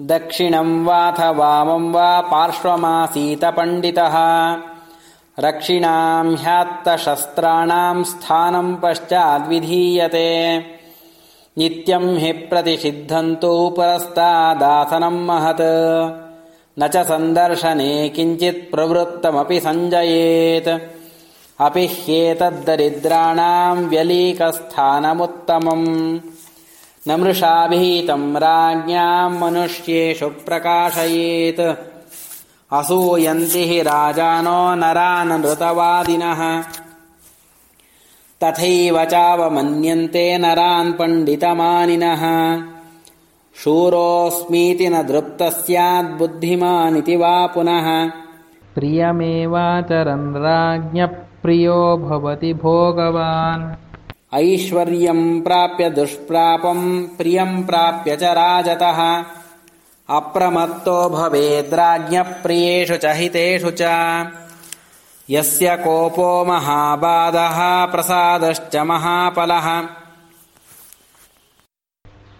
दक्षिणम् वाथ वामम् वा पार्श्वमासीत पण्डितः रक्षिणाम् ह्यात्तशस्त्राणाम् स्थानम् पश्चाद्विधीयते। नित्यम् हि प्रतिषिद्धन्तु पुरस्तादासनम् महत्। न च सन्दर्शने किञ्चित् प्रवृत्तमपि सञ्जयेत्। अपि ह्येतद्दरिद्राणाम् व्यलीकस्थानमुत्तमम् न मृषाभीतम् राज्ञाम् मनुष्येषु प्रकाशयेत्। असूयन्ति हि राजानो नरान् नृतवादिनः तथैव चावमन्यन्ते नरान् पण्डितमानिनः। शूरोऽस्मीति न दृप्तः स्याद्बुद्धिमानिति वा पुनः। प्रियमेवाचरन् राज्ञप्रियो भवति भोगवान् ऐश्वर्यम् प्राप्य दुष्प्रापम् प्रियम् प्राप्य च राजतः। अप्रमत्तो भवेद्राज्ञप्रियेषु च हितेषु च। यस्य कोपो महाबाधः प्रसादश्च महापलः